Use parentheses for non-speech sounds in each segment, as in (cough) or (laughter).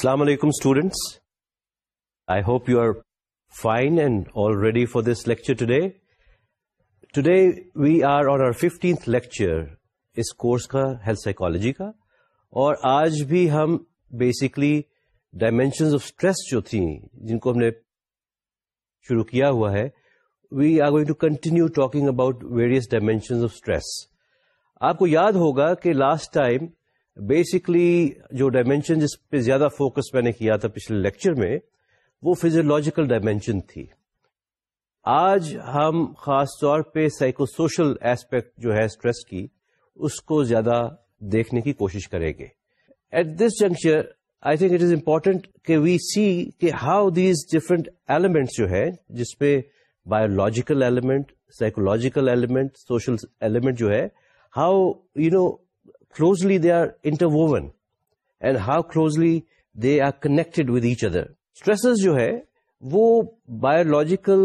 السلام علیکم students I hope you are fine and all ready for this lecture today today we are on our fifteenth lecture اس course کا health psychology کا اور آج بھی ہم بیسکلی ڈائمینشنز آف اسٹریس جو تھیں جن کو ہم نے شروع کیا ہوا ہے we are going to continue talking about various dimensions of stress آپ کو یاد ہوگا کہ لاسٹ ٹائم بیسکلی جو ڈائمینشن جس پہ زیادہ فوکس میں نے کیا تھا پچھلے لیکچر میں وہ فیزیولوجیکل ڈائمینشن تھی آج ہم خاص طور پہ سائیکو سوشل ایسپیکٹ جو ہے اسٹریس کی اس کو زیادہ دیکھنے کی کوشش کریں گے at this juncture I think it is important کہ وی سی کہ ہاؤ دیز ڈفرنٹ ایلیمنٹس جو ہے جس پہ biological element psychological element social element جو ہے how you know closely they are intertwined and how closely they are connected with each other stresses جو ہے وہ بایولوجیکل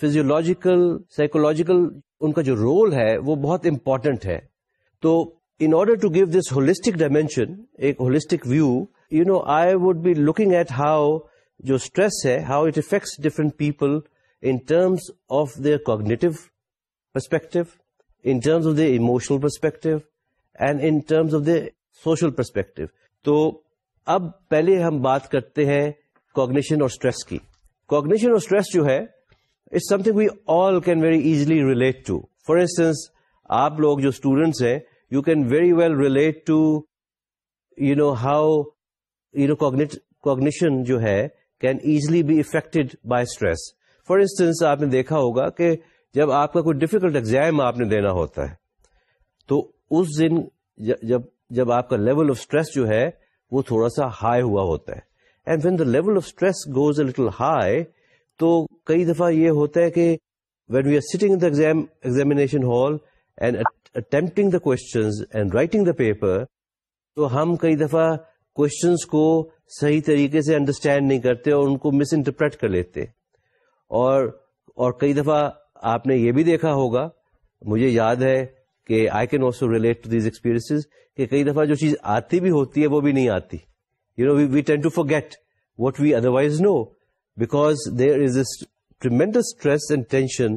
فیزیولوجیکل سائکولوجیکل ان کا جو رول ہے وہ بہت امپورٹنٹ ہے تو in order to give this holistic dimension ایک holistic view you know I would be looking at how جو اسٹریس ہے how it affects different people in terms of their cognitive perspective in terms of their emotional perspective and in terms of the social perspective تو اب پہلے ہم بات کرتے ہیں cognition اور اسٹریس کی کوگنیشن اور اسٹریس جو ہے it thing we all can very easily relate to for instance آپ لوگ جو اسٹوڈینٹس ہیں you can very well relate to you know how you know cognition جو ہے can easily be affected by stress for instance آپ نے دیکھا ہوگا کہ جب آپ کا کوئی ڈفیکلٹ ایگزام آپ نے دینا ہوتا ہے تو اس دن جب جب آپ کا لیول آف اسٹریس جو ہے وہ تھوڑا سا ہائی ہوا ہوتا ہے and when the level of stress goes a little high تو کئی دفعہ یہ ہوتا ہے کہ when we are sitting examination hall and attempting the questions and writing the paper تو ہم کئی دفعہ کوشچنس کو صحیح طریقے سے انڈرسٹینڈ نہیں کرتے اور ان کو مس انٹرپریٹ کر لیتے اور اور کئی دفعہ آپ نے یہ بھی دیکھا ہوگا مجھے یاد ہے کہ I can also relate to these experience کہ کئی دفعہ جو چیز آتی بھی ہوتی ہے وہ بھی نہیں آتی you know we tend to forget what we otherwise no because there is this tremendous stress and tension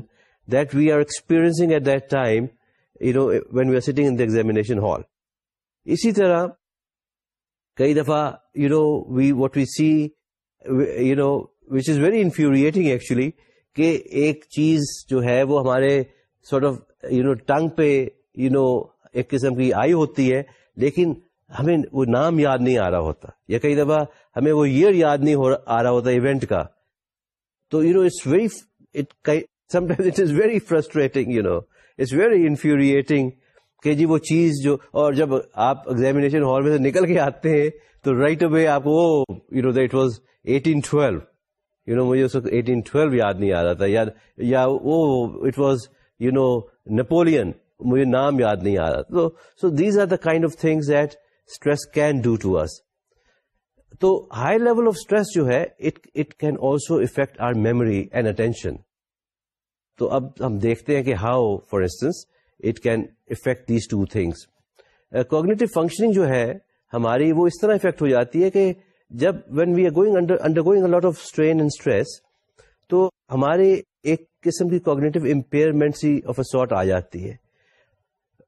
that we are experience at that time you know when we are sitting in the examination hall اسی طرح کئی دفعہ you know we what we see you know which is very infuriating actually کہ ایک چیز جو ہے وہ ہمارے sort of you know thing پہ یو نو ایک قسم کی آئی ہوتی ہے لیکن ہمیں وہ نام یاد نہیں آ رہا ہوتا یا کئی دفعہ ہمیں وہ ایئر یاد نہیں آ رہا ہوتا ایونٹ کا تو you know it's very it is very frustrating you know it's very infuriating کہ جی وہ چیز جو اور جب آپ ایگزامینیشن ہال میں سے نکل کے آتے ہیں تو رائٹ اوے آپ کو you know that was eighteen twelve you know مجھے اس وقت ایٹین ٹویلو یاد نہیں آ رہا تھا یا وہ it was you know Napoleon مجھے نام یاد نہیں آ رہا تو so these are the kind of thing that stress can do to us تو ہائی لیول آف اسٹریس جو ہے it can also affect our memory and attention تو اب ہم دیکھتے ہیں کہ how for instance it can affect these two things cognitive functioning جو ہے ہماری وہ اس طرح افیکٹ ہو جاتی ہے کہ جب when we are going under going lot of strain and stress تو ہمارے ایک قسم کی cognitive impairment see of a آ جاتی ہے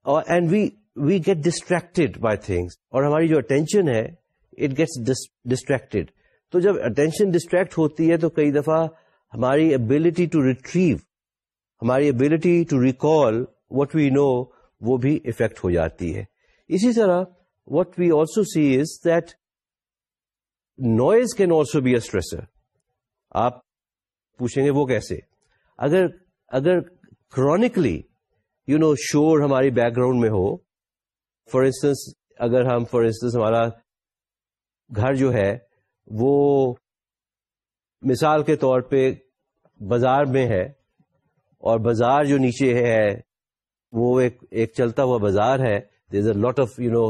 and we we get distracted by things اور ہماری جو اٹینشن ہے اٹ گیٹس ڈسٹریکٹیڈ تو جب اٹینشن ڈسٹریکٹ ہوتی ہے تو کئی دفعہ ہماری ابلٹی ٹو ریٹریو ہماری ability to recall what we know وہ بھی افیکٹ ہو جاتی ہے اسی طرح what we also see is that noise can also be a stressor آپ پوچھیں گے وہ کیسے اگر اگر کرونکلی یو نو شور ہماری بیک گراؤنڈ میں ہو فار انسٹنس اگر ہم فار انسٹنس ہمارا گھر جو ہے وہ مثال کے طور پہ بازار میں ہے اور بازار جو نیچے ہے وہ ایک ایک چلتا ہوا بازار ہے there a lot of you know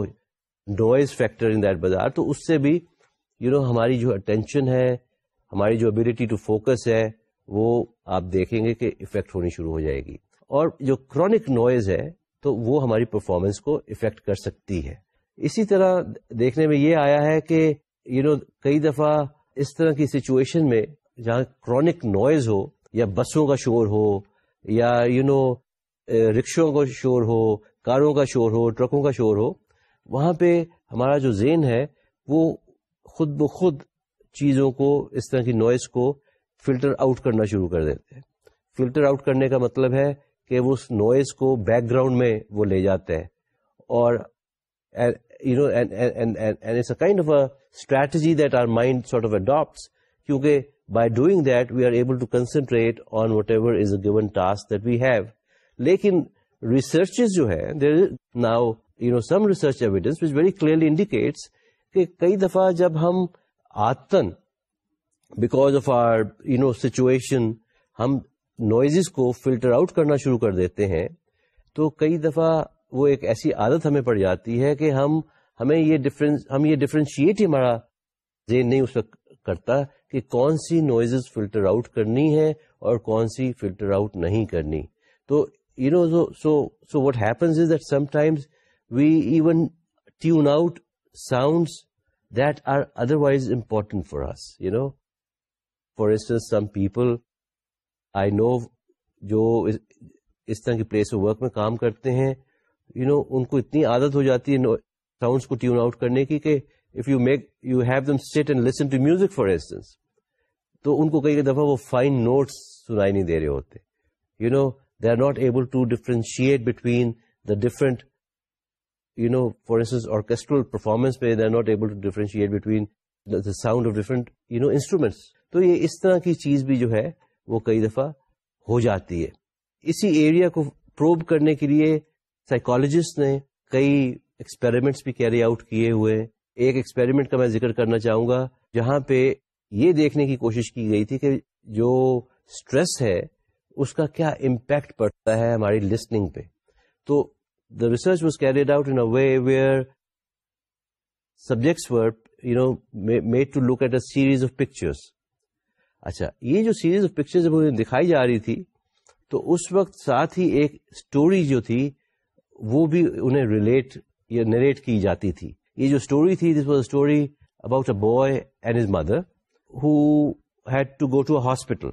noise factor in that bazaar تو اس سے بھی یو you نو know, ہماری جو اٹینشن ہے ہماری جو ابیلٹی ٹو فوکس ہے وہ آپ دیکھیں گے کہ افیکٹ ہونی شروع ہو جائے گی اور جو کرونک نوائز ہے تو وہ ہماری پرفارمنس کو افیکٹ کر سکتی ہے اسی طرح دیکھنے میں یہ آیا ہے کہ یو you نو know, کئی دفعہ اس طرح کی سچویشن میں جہاں کرونک نوائز ہو یا بسوں کا شور ہو یا یو نو رکشوں کا شور ہو کاروں کا شور ہو ٹرکوں کا شور ہو وہاں پہ ہمارا جو زین ہے وہ خود بخود چیزوں کو اس طرح کی نوائز کو فلٹر آؤٹ کرنا شروع کر دیتے ہیں فلٹر آؤٹ کرنے کا مطلب ہے کہ وہ اس نوائز کو بیک گراؤنڈ میں وہ لے جاتے ہیں اور you know it's a kind of a strategy that our mind sort of adapts کیونکہ by doing that we are able to concentrate on whatever is a given task that we have لیکن researches جو ہیں there now you know some research evidence which very clearly indicates کہ کئی دفعہ جب ہم آتن because of our you know situation ہم noise کو فلٹر آؤٹ کرنا شروع کر دیتے ہیں تو کئی دفعہ وہ ایک ایسی عادت ہمیں پڑ جاتی ہے کہ ہم ہمیں یہ ڈفرینس ہم یہ ڈفرینشیٹ ہی ہمارا ذہن نہیں اس وقت کرتا کہ کون سی نوائز فلٹر آؤٹ کرنی ہے اور کون سی فلٹر آؤٹ نہیں کرنی تو you know so so what happens that sometimes we even tune out sounds that are otherwise important for you know for instance some people I know جو اس طرح کی پلیس آف ورک میں کام کرتے ہیں یو نو ان کو اتنی عادت ہو جاتی ہے ساؤنڈس کو ٹیون آؤٹ کرنے کی کہ if you make you have them sit and listen to music for instance تو ان کو کئی دفعہ وہ فائن نوٹس سنائی نہیں دے رہے ہوتے you know they are not able to differentiate between the different you know for instance orchestral performance پہ they are not able to differentiate between the sound of different you know instruments تو یہ اس طرح کی چیز بھی جو ہے وہ کئی دفعہ ہو جاتی ہے اسی ایریا کو پروب کرنے کے لیے سائیکالوجسٹ نے کئی ایکسپیریمنٹس بھی کیری آؤٹ کیے ہوئے ایک ایکسپیریمنٹ کا میں ذکر کرنا چاہوں گا جہاں پہ یہ دیکھنے کی کوشش کی گئی تھی کہ جو اسٹریس ہے اس کا کیا امپیکٹ پڑتا ہے ہماری لسننگ پہ تو the research was carried out in way where subjects were you know made to look at a series of pictures اچھا یہ جو سیریز آف پکچر جب دکھائی جا رہی تھی تو اس وقت ساتھ ہی ایک اسٹوری جو تھی وہ بھی انہیں ریلیٹ یا نریٹ کی جاتی تھی یہ جو اسٹوری تھی this was a about his mother had to go to a hospital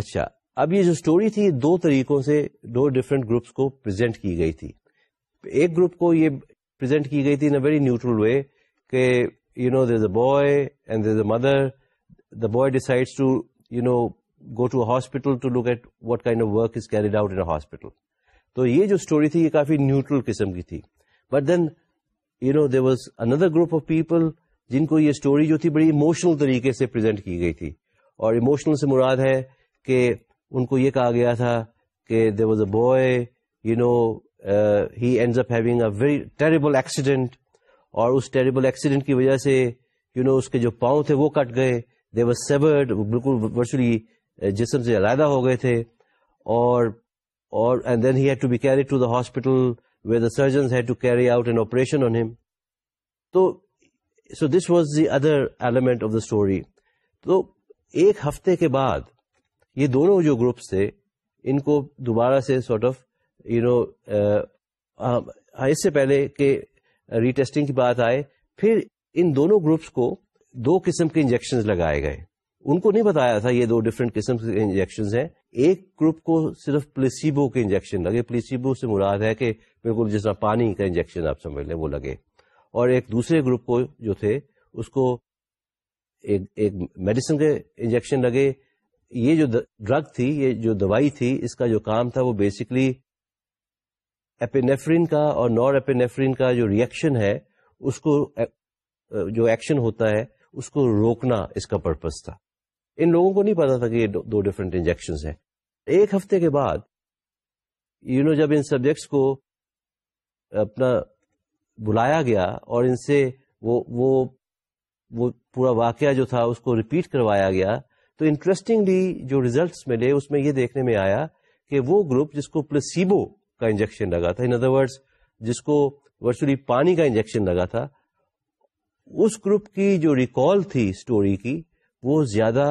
اچھا اب یہ جو اسٹوری تھی دو طریقوں سے دو ڈفرینٹ گروپس کو پرزینٹ کی گئی تھی ایک گروپ کو یہ پرزینٹ کی گئی تھی in a very neutral way کہ you know there is a boy and there a mother boy decides to you know go to hospital to do get what kind of work is carried out تو یہ جو story تھی یہ کافی neutral قسم کی تھی but then you know there was another group of people جن کو یہ اسٹوری جو تھی بڑی اموشنل طریقے سے پرزینٹ کی گئی تھی اور اموشنل سے مراد ہے کہ ان کو یہ کہا گیا تھا کہ there was a boy you know he ends up having a very terrible accident اور اس ٹیریبل ایکسیڈنٹ کی وجہ سے یو you نو know, اس کے جو پاؤں تھے وہ کٹ گئے دے وز سیورڈ بالکل ورچولی uh, جسم سے علیحدہ ہو گئے تھے اور اور and then had to be carry to the hospital where the surgeon had to carry out an operation on him تو so this was the other element of the story تو ایک ہفتے کے بعد یہ دونوں جو گروپس تھے ان کو دوبارہ سے سارٹ آف یو نو اس سے پہلے کہ ریٹیسٹنگ کی بات آئے پھر ان دونوں گروپس کو دو قسم کے انجیکشن لگائے گئے ان کو نہیں بتایا تھا یہ دو ڈفرنٹ قسم کے انجیکشن ہیں ایک گروپ کو صرف پلیسیبو کے انجیکشن لگے پلیسیبو سے مراد ہے کہ بالکل جس طرح پانی کا انجیکشن آپ سمجھ لیں وہ لگے اور ایک دوسرے گروپ کو جو تھے اس کو میڈیسن کے انجیکشن لگے یہ جو ڈرگ تھی یہ جو دوائی تھی اس کا جو کام تھا وہ بیسکلی اپینیفرین کا اور نور اپینیفرین کا جو ریئیکشن ہے اس کو جو ایکشن ہوتا ہے اس کو روکنا اس کا پرپز تھا ان لوگوں کو نہیں پتا تھا کہ یہ دو ڈفرینٹ انجیکشن ہیں ایک ہفتے کے بعد یو you نو know, جب ان سبجیکٹس کو اپنا بلایا گیا اور ان سے وہ وہ وہ پورا واقعہ جو تھا اس کو ریپیٹ کروایا گیا تو انٹرسٹنگلی جو ریزلٹس ملے اس میں یہ دیکھنے میں آیا کہ وہ گروپ جس کو پلسیبو کا انجیکشن لگا تھا ان ادر ورڈس جس کو ورچولی پانی کا انجیکشن لگا تھا اس گروپ کی جو ریکال تھی اسٹوری کی وہ زیادہ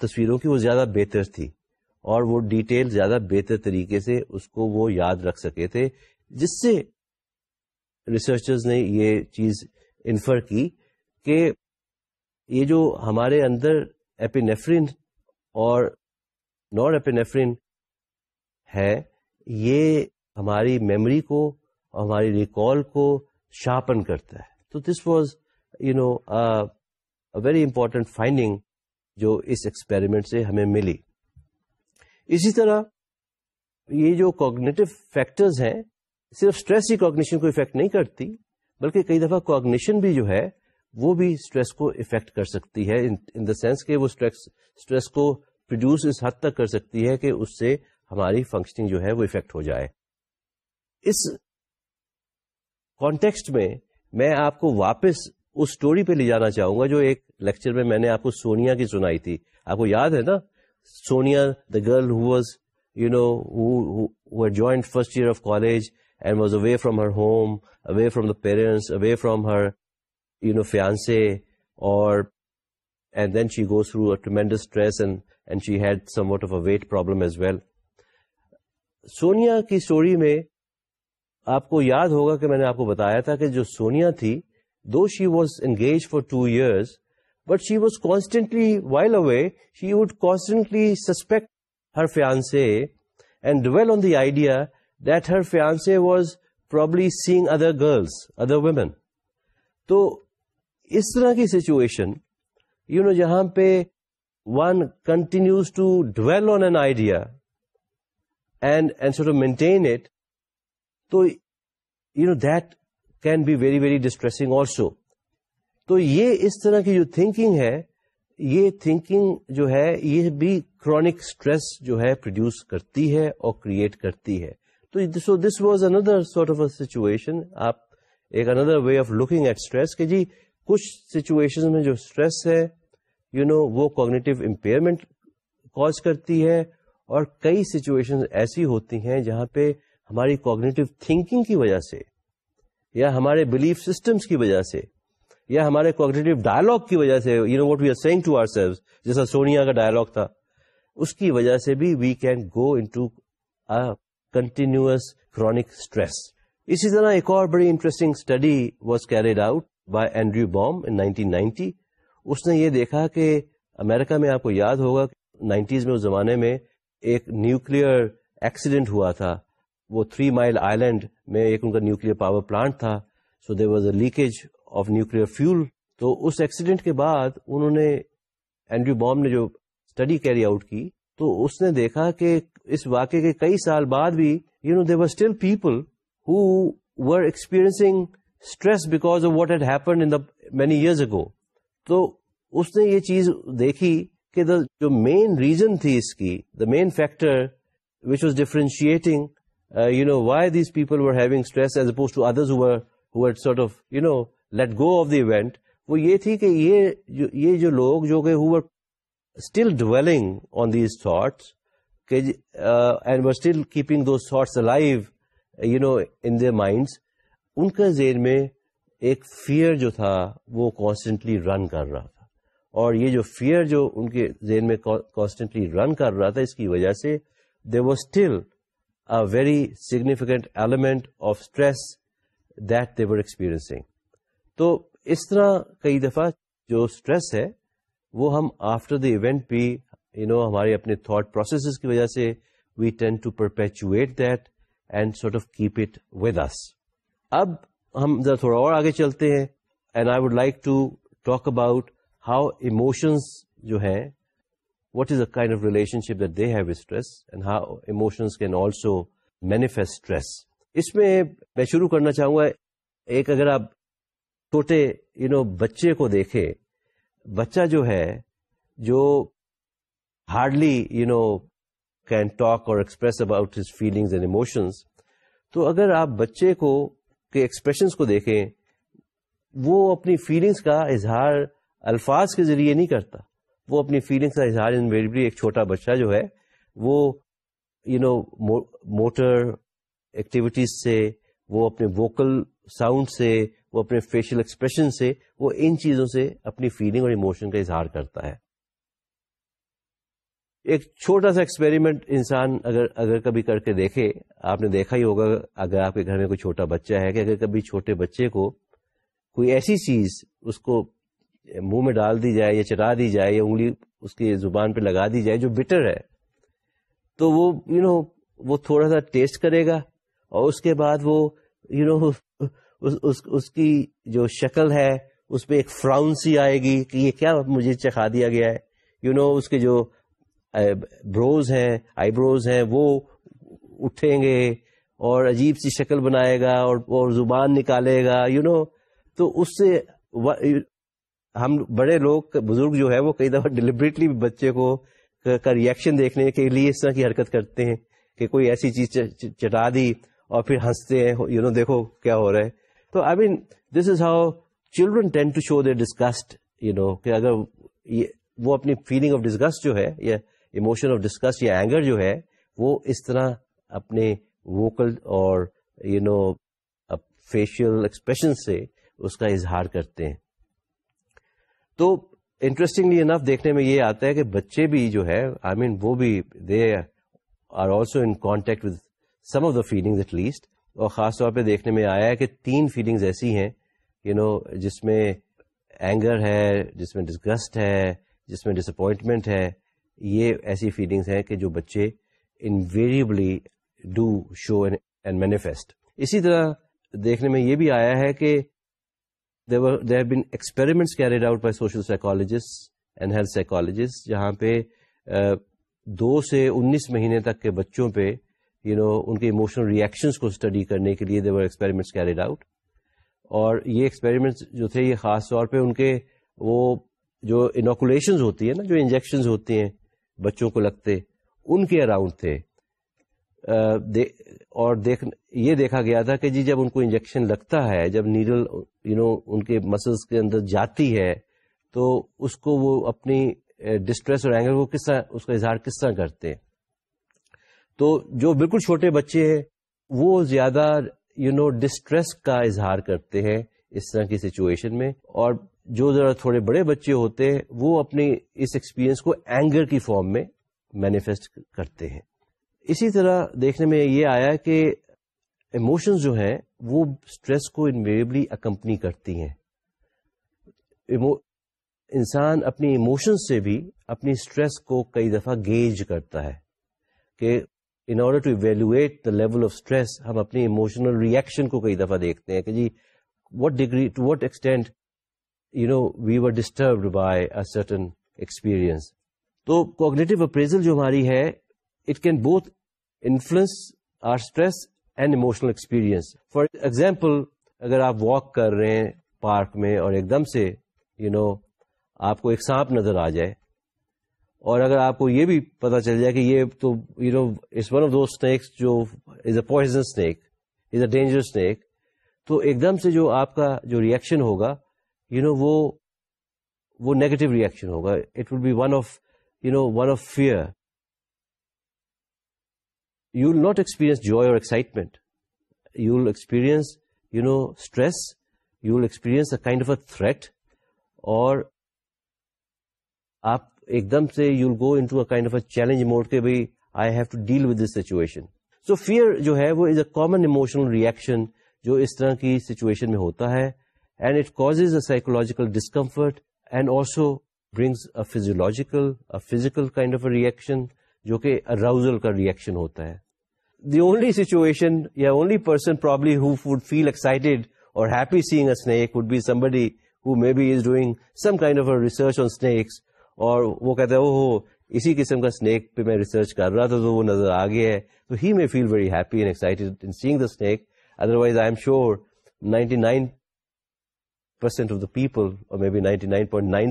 تصویروں کی وہ زیادہ بہتر تھی اور وہ ڈیٹیل زیادہ بہتر طریقے سے اس کو وہ یاد رکھ سکے تھے جس سے ریسرچرز نے یہ چیز انفر کی کہ یہ جو ہمارے اندر ایپینیفرین اور نان اپینیفرین ہے یہ ہماری میموری کو اور ہماری ریکال کو شارپن کرتا ہے تو this was you know very important finding جو اس ایکسپیریمنٹ سے ہمیں ملی اسی طرح یہ جو کوگنیٹو فیکٹرز ہیں صرف اسٹریس ہی کوگنیشن کو افیکٹ نہیں کرتی بلکہ کئی دفعہ کوگنیشن بھی جو ہے وہ بھی اسٹریس کو افیکٹ کر سکتی ہے ان دا سینس کہ وہ اسٹریس کو پروڈیوس اس حد تک کر سکتی ہے کہ اس سے ہماری فنکشننگ جو ہے وہ افیکٹ ہو جائے اس کانٹیکسٹ میں میں آپ کو واپس اس سٹوری پہ لے جانا چاہوں گا جو ایک لیکچر میں میں نے آپ کو سونیا کی سنائی تھی آپ کو یاد ہے نا Sonia the girl who was you know joint first year of college and was away from her home away from the parents away from her you know fiance اور and then she goes through tremendous stress and and she had somewhat of a weight problem as well Sonia کی story میں آپ کو یاد ہوگا کہ میں نے آپ کو بتایا تھا کہ جو سونیا تھی دو she was engage for two years but she was constantly while away she would constantly suspect her fiance and dwell on the idea that her fiance was probably seeing other girls other women تو اس طرح کی situation you know جہاں پہ one continues to dwell on an idea and and so to maintain it تو you know that can be very very distressing also تو یہ اس طرح کی جو تھنکنگ ہے یہ تھنکنگ جو ہے یہ بھی کرونک اسٹریس جو ہے پروڈیوس کرتی ہے اور کریٹ کرتی ہے تو so this was another sort of a situation آپ ایک another way of looking at stress کہ جی کچھ سچویشن میں جو اسٹریس ہے یو نو وہ کوگنیٹو امپیئرمنٹ کاز کرتی ہے اور کئی سچویشن ایسی ہوتی ہیں جہاں پہ ہماری کوگنیٹو تھنکنگ کی وجہ سے یا ہمارے بلیف سسٹمس کی وجہ سے یا ہمارے کوگنیٹو ڈائلگ کی وجہ سے you know what we are saying to ourself جیسا سونیا کا ڈائلگ تھا اس کی وجہ سے بھی we can go continuous chronic stress اسی طرح ایک اور بڑی interesting study was carried out by Andrew Baum in 1990 اس نے یہ دیکھا کہ امریکہ میں آپ کو یاد ہوگا نائنٹیز میں اس زمانے میں ایک نیوکلیر ایکسیڈنٹ ہوا تھا وہ تھری مائل آئیلینڈ میں ایک ان کا نیوکل پاور پلانٹ تھا so there was a leakage of nuclear fuel تو اس ایکسیڈنٹ کے بعد انہوں نے اینڈریو بام نے جو اسٹڈی کیری آؤٹ کی تو اس نے دیکھا کہ اس واقعے کے کئی سال بعد بھی you know they were still people who were experiencing stress because of what happen many years ago تو اس نے یہ چیز دیکھی کہ دا جو مین ریزن تھی اس کی the main factor which was differentiating you know why these people know, stress as to the event وہ یہ تھی کہ یہ جو لوگ جو کہ still dwelling uh, on these thoughts life you know in minds ان کا ذہن میں ایک فیئر جو تھا وہ کانسٹنٹلی رن کر رہا تھا اور یہ جو فیئر جو ان کے ذہن میں کانسٹنٹلی رن کر رہا تھا اس کی وجہ سے دور still very significant element of stress that the experience تو اس طرح کئی دفعہ جو اسٹریس ہے وہ ہم آفٹر دی ایونٹ بھی یو نو ہمارے اپنے تھاٹ پروسیسز کی وجہ سے we tend to perpetuate that and sort of keep it with us اب ہم ذرا تھوڑا اور آگے چلتے ہیں and I would like to talk about how emotions جو ہیں what is the kind of relationship that they have with stress and how emotions can also manifest stress. اس میں میں شروع کرنا چاہوں گا ایک اگر آپ چھوٹے یو نو بچے کو دیکھیں بچہ جو ہے جو hardly you know can talk اور express about his feelings and emotions تو اگر آپ بچے کو کے ایکسپریشنس کو دیکھیں وہ اپنی فیلنگس کا اظہار الفاظ کے ذریعے نہیں کرتا وہ اپنی فیلنگس کا اظہار ایک چھوٹا بچہ جو ہے وہ یو نو موٹر ایکٹیویٹیز سے وہ اپنے ووکل ساؤنڈ سے وہ اپنے فیشیل ایکسپریشن سے وہ ان چیزوں سے اپنی فیلنگ اور ایموشن کا اظہار کرتا ہے ایک چھوٹا سا ایکسپیریمنٹ انسان اگر اگر کبھی کر کے دیکھے آپ نے دیکھا ہی ہوگا اگر آپ کے گھر میں کوئی چھوٹا بچہ ہے کہ اگر کبھی چھوٹے بچے کو کوئی ایسی چیز اس کو منہ میں ڈال دی جائے یا چٹا دی جائے یا انگلی اس کی زبان پہ لگا دی جائے جو بٹر ہے تو وہ یو نو وہ تھوڑا سا ٹیسٹ کرے گا اور اس کے بعد وہ یو نو (laughs) اس کی جو شکل ہے اس پہ ایک فراؤن سی آئے گی کہ یہ کیا مجھے چکھا دیا گیا ہے یو نو اس کے جو بروز ہیں آئی بروز ہیں وہ اٹھیں گے اور عجیب سی شکل بنائے گا اور زبان نکالے گا یو نو تو اس سے ہم بڑے لوگ بزرگ جو ہے وہ کئی دفعہ ڈیلیبریٹلی بچے کو کا ریئیکشن دیکھنے کے لیے اس طرح کی حرکت کرتے ہیں کہ کوئی ایسی چیز چٹا دی اور پھر ہنستے ہیں یو نو دیکھو کیا ہو رہا ہے تو I mean this is how children tend to show they disgust you know کہ اگر وہ اپنی فیلنگ آف ڈسکس جو ہے یا ایموشن آف ڈسکس یا اینگر جو ہے وہ اس طرح اپنے ووکل اور یو نو فیشیل ایکسپریشن سے اس کا اظہار کرتے ہیں تو انٹرسٹنگلی انف دیکھنے میں یہ آتا ہے کہ بچے بھی جو ہے آئی مین وہ بھی they are also in contact with some of the feeling at least اور خاص طور پہ دیکھنے میں آیا ہے کہ تین فیلنگز ایسی ہیں یو you نو know, جس میں اینگر ہے جس میں ڈسگسٹ ہے جس میں ڈس اپوائنٹمنٹ ہے یہ ایسی فیلنگس ہیں کہ جو بچے invariably do show and manifest اسی طرح دیکھنے میں یہ بھی آیا ہے کہ there the here been experiments carried out by social psychologist جہاں پہ دو سے انیس مہینے تک کے بچوں پہ یو نو ان کے اموشنل ریئیکشنس کو اسٹڈی کرنے کے لیے ایکسپیریمنٹس کیریڈ آؤٹ اور یہ ایکسپیریمنٹس جو تھے یہ خاص طور پہ ان کے وہ جو انوکولیشنز ہوتی ہیں نا جو انجیکشنز ہوتی ہیں بچوں کو لگتے ان کے اراؤنڈ تھے اور یہ دیکھا گیا تھا کہ جی جب ان کو انجیکشن لگتا ہے جب نیڈل یو نو ان کے مسلس کے اندر جاتی ہے تو اس کو وہ اپنی ڈسٹریس اور اینگر کو کس طرح اس کا اظہار کس طرح کرتے ہیں تو جو بالکل چھوٹے بچے ہیں وہ زیادہ یو نو ڈسٹریس کا اظہار کرتے ہیں اس طرح کی سچویشن میں اور جو ذرا تھوڑے بڑے بچے ہوتے ہیں وہ اپنی اس ایکسپیرئنس کو اینگر کی فارم میں مینیفیسٹ کرتے ہیں اسی طرح دیکھنے میں یہ آیا کہ ایموشنز جو ہیں وہ اسٹریس کو انویریبلی اکمپنی کرتی ہیں انسان اپنی ایموشنز سے بھی اپنی اسٹریس کو کئی دفعہ گیج کرتا ہے کہ in order to evaluate the level of stress ہم اپنی ایموشنل ریئیکشن کو کئی دفعہ دیکھتے ہیں کہ جی what degree to what extent you know we were disturbed by certain experience تو کوگنیٹو اپریزل جو ہماری ہے it can both influence our stress and emotional experience for example اگر آپ واک کر رہے ہیں پارک میں اور ایک دم سے یو نو آپ کو ایک سانپ نظر آ جائے اور اگر آپ کو یہ بھی پتا چل جائے کہ یہ تو you know is one of the snakes جو is a poison snake is a snake تو ایک دم سے جو آپ کا جو ریئیکشن ہوگا یو نو وہ نیگیٹو ریئیکشن ہوگا it will be one of you know one of fear you will not experience you'll experience you know stress you will experience a kind of a threat اور آپ ایک دم سے you go to a kind of a challenge mode کے بھائی I have to deal with this situation so fear جو ہے وہ is a common emotional reaction جو اس طرح کی سچویشن میں ہوتا ہے and it cause a psychological discomfort and also brings a physiological physical kind of a reaction جو کہ اراؤزل کا ریئیکشن ہوتا ہے دی اونلی سیچویشن یا only person per happy seeing a maybe is doing some kind of research on snakes اور وہ کہتے ہو ہو اسی قسم کا اسنیک پہ میں ریسرچ کر رہا تھا تو وہ نظر آ گیا ہے تو ہی میں feel very happy at seeing the snake otherwise I am sure ninety ninety ninety nine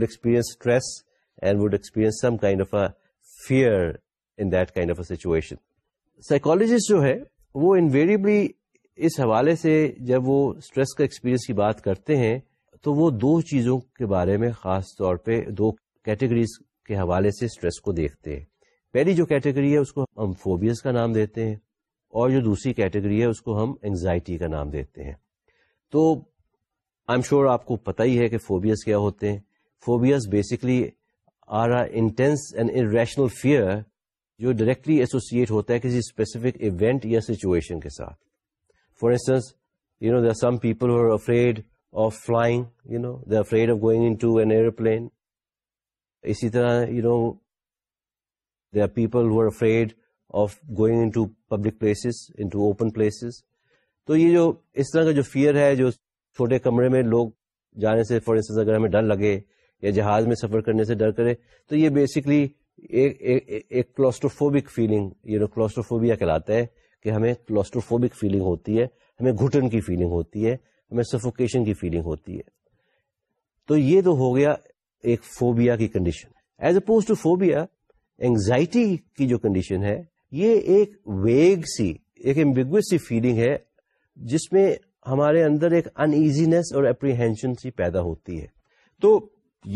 stress and would experience in that kind of a situation psychologist جو ہے وہ انویریبلی اس حوالے سے جب وہ اسٹریس کا ایکسپیرئنس کی بات کرتے ہیں تو وہ دو چیزوں کے بارے میں خاص طور پہ دو کیٹیگریز کے حوالے سے اسٹریس کو دیکھتے ہیں پہلی جو کیٹیگری ہے اس کو ہم فوبیس کا نام دیتے ہیں اور جو دوسری کیٹیگری ہے اس کو ہم انگزائٹی کا نام دیتے ہیں تو آئی ایم شیور آپ کو پتہ ہی ہے کہ فوبیز کیا ہوتے ہیں phobias basically are intense and irrational fear جو ڈائریکٹلی ایسوسیٹ ہوتا ہے کسی اسپیسیفک ایونٹ یا سچویشن کے ساتھ for instance you know they are some an airplane اسی طرح you know they are people who afraid of going in in to to public places open places تو یہ جو اس طرح کا جو فیئر ہے جو چھوٹے کمرے میں لوگ جانے سے فار انسٹنس اگر ہمیں ڈر لگے یا جہاز میں سفر کرنے سے ڈر کرے تو یہ بیسکلی ایک کلوسٹروفوبک فیلنگ یہ کلوسٹروفوبیا کہلاتا ہے کہ ہمیں کلوسٹروفوبک فیلنگ ہوتی ہے ہمیں گھٹن کی فیلنگ ہوتی ہے ہمیں سفوکیشن کی فیلنگ ہوتی ہے تو یہ تو ہو گیا ایک فوبیا کی کنڈیشن ایز اپ اینگزائٹی کی جو کنڈیشن ہے یہ ایک ویگ سی ایک سی فیلنگ ہے جس میں ہمارے اندر ایک انزی اور اپریہینشن سی پیدا ہوتی ہے تو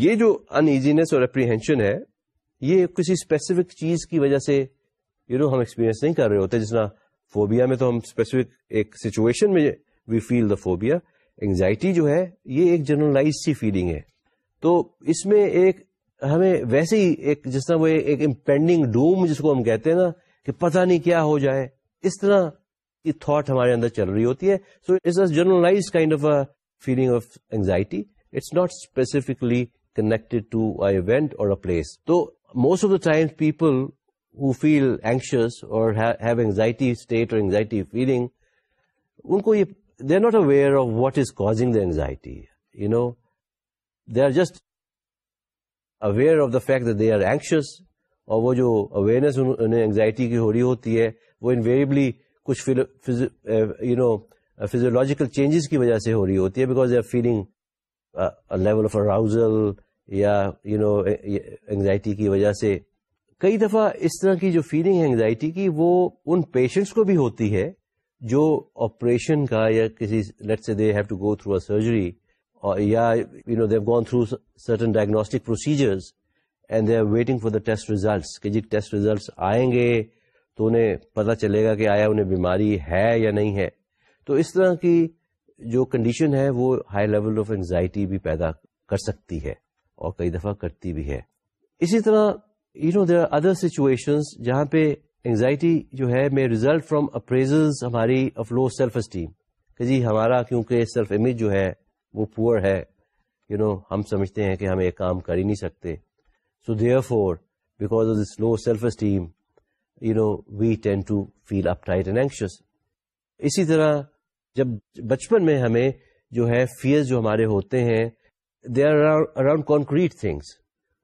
یہ جو انزی اور اپریہینشن ہے یہ کسی اسپیسیفک چیز کی وجہ سے یو نو ہم ایکسپیرینس نہیں کر رہے ہوتے جس طرح فوبیا میں تو ہم اسپیسیفک ایک سچویشن میں وی فیل دا فوبیا جو ہے یہ ایک جرنلائز سی فیلنگ ہے تو اس میں ایک ہمیں ویسے ہی ایک ایک جس طرح وہ امپینڈنگ ڈوم جس کو ہم کہتے ہیں نا کہ پتا نہیں کیا ہو جائے اس طرح کی تھاٹ ہمارے اندر چل رہی ہوتی ہے so it's a generalised kind of a feeling of anxiety it's not specifically to event اور پلیس تو most of the time people who feel anxious اور ہیو اینگزائٹی فیلنگ ان کو یہ what is in the anxiety you know they are just aware of the fact they are anxious اور وہ جو awareness anxiety کی ہو رہی ہوتی ہے وہ انویریبلی کچھ یو نو فیزیولوجیکل چینجز کی وجہ سے ہو رہی ہوتی ہے because they are feeling level of arousal یا یو نو اینگزائٹی کی وجہ سے کئی دفعہ اس طرح کی جو فیلنگ ہے اینگزائٹی کی وہ ان پیشنٹس کو بھی ہوتی ہے جو آپریشن کا یا کسی لیٹ سے they have to go through a surgery یا you know they've gone through certain diagnostic procedures and they are waiting for the test results کہ جی ٹیسٹ ریزلٹس آئیں گے تو انہیں پتا چلے گا کہ آیا انہیں بیماری ہے یا نہیں ہے تو اس طرح کی جو کنڈیشن ہے وہ ہائی لیول آف اینگزائٹی بھی پیدا کر سکتی ہے اور کئی دفعہ کرتی بھی ہے اسی طرح you know there other situation جہاں پہ انگزائٹی جو ہے میں ریزلٹ فرام ہماری لو سیلف اسٹیم کہ جی ہمارا کیونکہ سیلف امیج جو ہے وہ پور ہے یو نو ہم سمجھتے ہیں کہ ہم ایک کام کر ہی نہیں سکتے so therefore because of this low self esteem you know we tend to feel uptight and anxious اسی طرح جب بچپن میں ہمیں جو ہے فیئر جو ہمارے ہوتے ہیں اراؤنڈ کانکریٹ تھنگس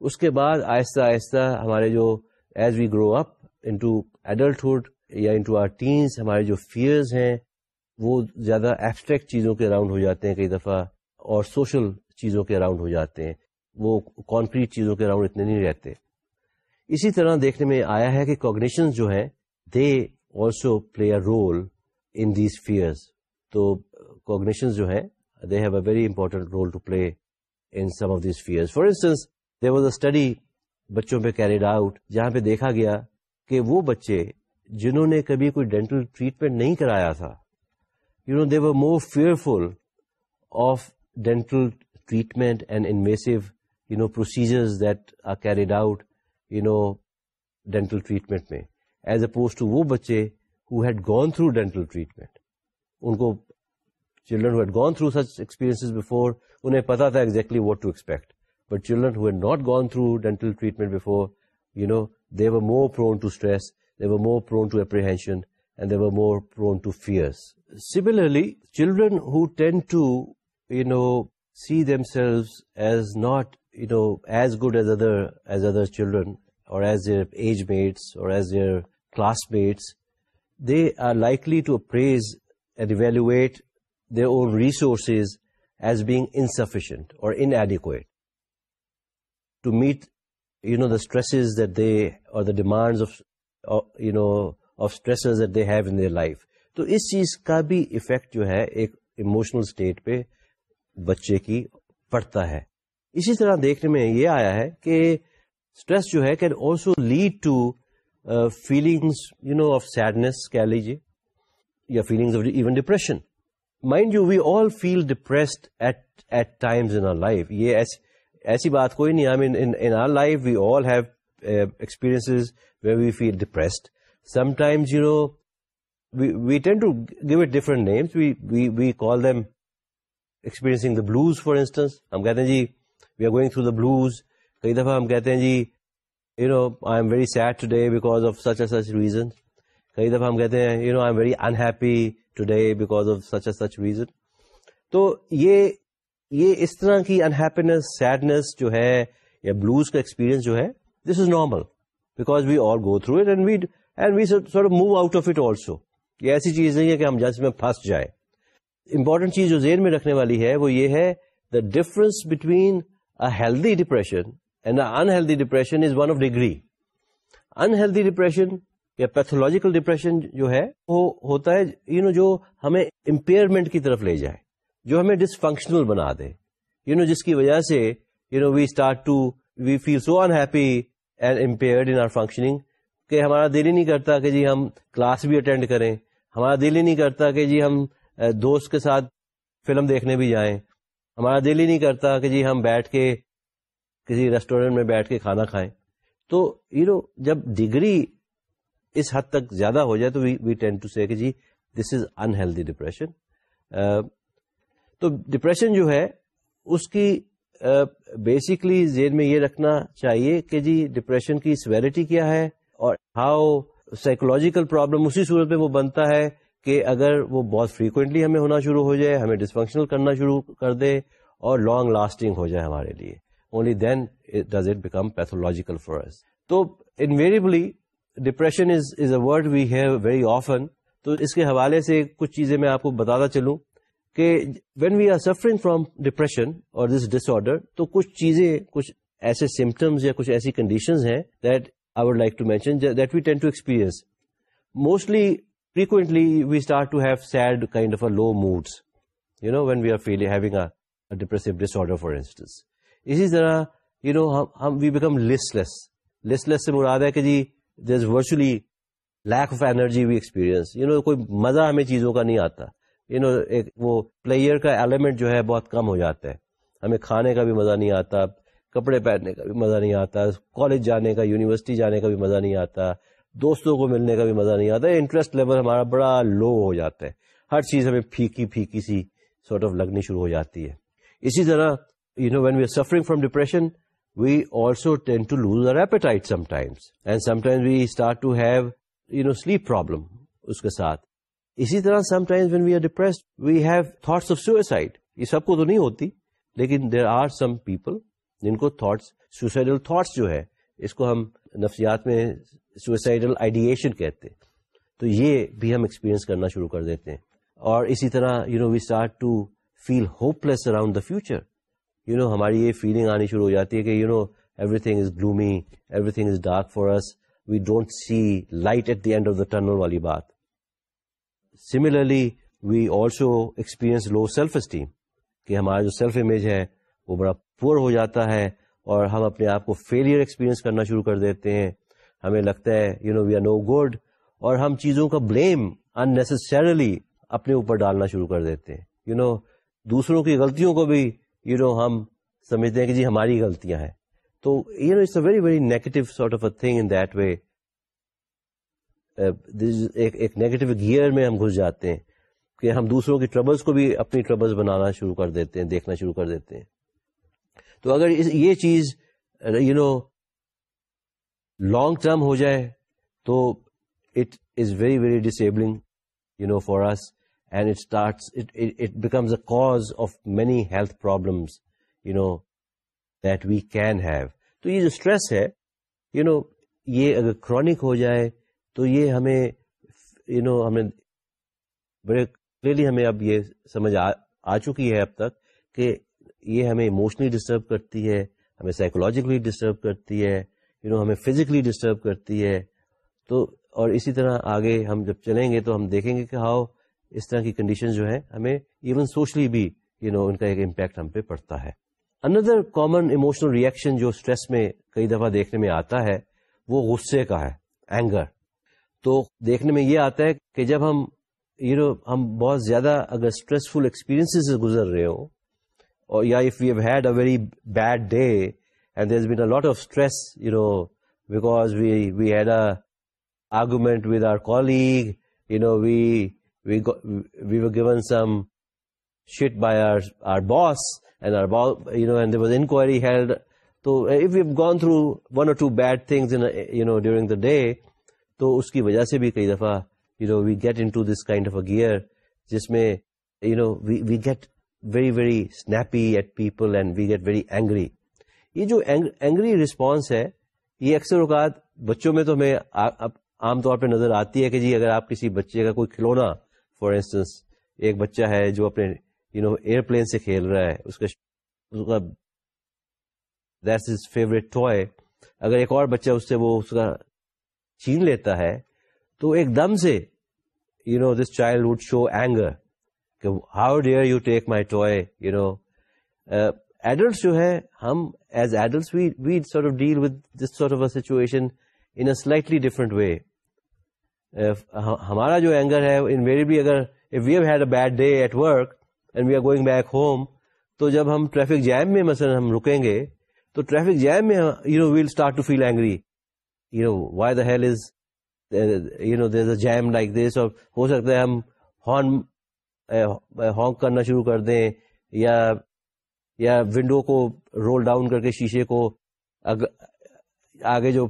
اس کے بعد آہستہ آہستہ ہمارے جو as we grow up into adulthood یا انٹو آر ٹینس ہمارے جو فیئرز ہیں وہ زیادہ ایبسٹریکٹ چیزوں کے اراؤنڈ ہو جاتے ہیں کئی دفعہ اور سوشل چیزوں کے اراؤنڈ ہو جاتے ہیں وہ کانکریٹ چیزوں کے اراؤنڈ اتنے نہیں رہتے اسی طرح دیکھنے میں آیا ہے کہ کوگنیشن جو ہیں they also play a role in these fears تو کوگنیشن جو ہیں they have a very important role to play study بچوں پہ کیریڈ آؤٹ جہاں پہ دیکھا گیا کہ وہ بچے جنہوں نے کبھی کوئی ڈینٹل ٹریٹمنٹ نہیں کرایا تھا you know they're more fearful of dental treatment and انسو procedure carried out you know dental treatment میں ایز ا پوز ٹو وہ بچے تھرو ڈینٹل ٹریٹمینٹ ان کو Children who had gone through such experiences before, unhe pata tha exactly what to expect. But children who had not gone through dental treatment before, they were more prone to stress, they were more prone to apprehension, and they were more prone to fears. Similarly, children who tend to, see themselves as not, as good as other children, or as their age mates, or as their classmates, they are likely to appraise and evaluate in adequate meat you know the stresses life تو اس چیز کا بھی effect جو ہے ایک emotional state پہ بچے کی پڑتا ہے اسی طرح دیکھنے میں یہ آیا ہے کہ اسٹریس جو ہے can also lead to feelings you know of sadness کہہ لیجیے یا feeling of even depression mind you we all feel depressed at at times in our life یہ ایسی بات کوئی نہیں I mean our life we all have we we feel depressed sometimes you know we tend to give it different names we call them experiencing the blues for instance ہم کہتے ہیں جی we are going through the blues کئی دفعہ ہم کہتے ہیں جی you know I am very sad today because of such a such reason کئی دفعہ ہم کہتے ہیں you know I am very unhappy today such reason تو یہ یہ اس طرح کی انہیپینس سیڈنس جو ہے یا بلوز کا جو ہے this is normal because we all go through it and move out of it also یہ ایسی چیز نہیں ہے کہ ہم جس میں پھنس جائیں امپورٹنٹ چیز جو زیر میں رکھنے والی ہے وہ یہ ہے the difference between a healthy depression and unhealthy depression is one of degree unhealthy depression یا پیتھولوجیکل ڈپریشن جو ہے وہ ہوتا ہے یو نو جو ہمیں امپیئرمنٹ کی طرف لے جائے جو ہمیں ڈس فنکشنل بنا دے یو نو جس کی وجہ سے you know we start to we feel so happy and impaired in our functioning کہ ہمارا دل ہی نہیں کرتا کہ جی ہم کلاس بھی اٹینڈ کریں ہمارا دل ہی نہیں کرتا کہ جی ہم دوست کے ساتھ فلم دیکھنے بھی جائیں ہمارا دل ہی نہیں کرتا کہ جی ہم بیٹھ کے کسی ریسٹورینٹ میں بیٹھ کے کھانا کھائیں تو یو نو جب ڈگری اس حد تک زیادہ ہو جائے تو وی ٹین ٹو سی کہ جی دس از انہیلدی ڈپریشن تو ڈپریشن جو ہے اس کی بیسکلی uh, زیر میں یہ رکھنا چاہیے کہ جی ڈپریشن کی سویرٹی کیا ہے اور ہاؤ سائیکولوجیکل پرابلم اسی صورت میں وہ بنتا ہے کہ اگر وہ بہت فریکوینٹلی ہمیں ہونا شروع ہو جائے ہمیں ڈسفنکشنل کرنا شروع کر دے اور لانگ لاسٹنگ ہو جائے ہمارے لیے only then it does it become pathological force تو invariably depression is is a word we have very often تو اس کے حوالے سے کچھ چیزیں میں آپ کو بتاتا چلوں کہ when we are suffering from depression اور دس ڈس آرڈر تو کچھ چیزیں کچھ ایسے سمٹمس یا کچھ ایسی کنڈیشنز ہیں that I would like to mention that we tend to experience mostly frequently we start to have sad kind of a low moods you know when we are feel having depressive disorder for instance اسی طرح you know ہم we become listless listless سے مراد ہے کہ جی virtually lack of energy we experience کوئی مزہ ہمیں چیزوں کا نہیں آتا یو نو ایک وہ پلیئر کا ایلیمنٹ جو ہے بہت کم ہو جاتا ہے ہمیں کھانے کا بھی مزہ نہیں آتا کپڑے پہننے کا بھی مزہ نہیں آتا کالج جانے کا یونیورسٹی جانے کا بھی مزہ نہیں آتا دوستوں کو ملنے کا بھی مزہ نہیں آتا انٹرسٹ لیول ہمارا بڑا لو ہو جاتا ہے ہر چیز ہمیں پھیکی پھیکی سی سارٹ آف لگنی شروع ہو جاتی ہے اسی طرح you know when we are suffering from depression we also tend to lose آئیٹائم to have you know sleep problem تو نہیں ہوتی لیکن دیر آر سم پیپل جن کو اس کو ہم نفسیات میں یہ بھی ہم ایکسپیریئنس کرنا شروع کر دیتے ہیں اور اسی طرح you know we start to feel hopeless around the future you know ہماری یہ فیلنگ آنی شروع ہو جاتی ہے کہ you know everything is gloomy everything is dark for we don't see light at the end of the والی بات similarly we also experience low self esteem کہ ہمارا جو سیلف امیج ہے وہ بڑا پور ہو جاتا ہے اور ہم اپنے آپ کو فیلئر ایکسپیرئنس کرنا شروع کر دیتے ہیں ہمیں لگتا ہے you know we are no good اور ہم چیزوں کا بلیم ان اپنے اوپر ڈالنا شروع کر دیتے ہیں یو نو دوسروں کی غلطیوں کو بھی یو نو ہم سمجھتے ہیں کہ جی ہماری غلطیاں ہیں تو you know it's a very very negative sort of a thing in that way ایک نیگیٹو گیئر میں ہم گھس جاتے ہیں کہ ہم دوسروں کی ٹربلس کو بھی اپنی ٹربلس بنانا شروع کر دیتے ہیں دیکھنا شروع کر دیتے ہیں تو اگر یہ چیز یو نو لانگ ٹرم ہو جائے تو it is very very disabling you know for us and it starts it becomes a cause of many health problems you know that we can have تو یہ جو اسٹریس ہے you نو یہ اگر chronic ہو جائے تو یہ ہمیں یو نو ہمیں بڑے کلیئرلی ہمیں اب یہ سمجھ آ چکی ہے اب تک کہ یہ ہمیں اموشنلی ڈسٹرب کرتی ہے ہمیں سائیکولوجیکلی ڈسٹرب کرتی ہے یو نو ہمیں فزیکلی ڈسٹرب کرتی ہے تو اور اسی طرح آگے ہم جب چلیں گے تو ہم دیکھیں گے کہ ہاؤ اس طرح کی کنڈیشن جو ہے ہمیں ایون سوشلی بھی یو نو ان کا ایک امپیکٹ ہم پہ پڑتا ہے اندر کامن ایموشنل ریئیکشن جو اسٹریس میں کئی دفعہ دیکھنے میں آتا ہے وہ غصے کا ہے اینگر تو دیکھنے میں یہ آتا ہے کہ جب ہم یو نو ہم بہت زیادہ اگر اسٹریسفل ایکسپیرئنس سے گزر رہے ہوں اور یا if had a very bad day and there been a lot of stress you know because we had a argument with our colleague you know we day تو اس کی وجہ سے بھی کئی دفعہ get into kind of a gear جس میں you know we we get very very snappy at people and we get very angry یہ جو اینگری ریسپانس ہے یہ اکثر اوقات بچوں میں تو ہمیں عام طور پہ نظر آتی ہے کہ جی اگر آپ کسی بچے کا کوئی کھلونا فار انسٹنس ایک بچہ ہے جو اپنے یو نو ایئر پلین سے کھیل رہا ہے اس کا دیٹ از فیوریٹ ٹوائے اگر ایک اور بچہ اس سے وہ اس کا چھین لیتا ہے تو ایک دم سے you know this child would show anger کہ how dare you take my toy you know adults جو ہے ہم as adults we we sort of deal with this sort of a situation in a slightly different way ہمارا جو anger ہے invariably اگر if we have had a bad day at work and we are going back home تو جب ہم traffic jam میں مثلا ہم رکیں گے تو ٹریفک جیم میں you know we'll start to feel angry you know why the hell is you know there a jam like this اور ہو سکتا ہے ہم ہارن ہانک eh, eh, کرنا شروع کر دیں یا ونڈو کو رول ڈاؤن کر کے شیشے کو آگے جو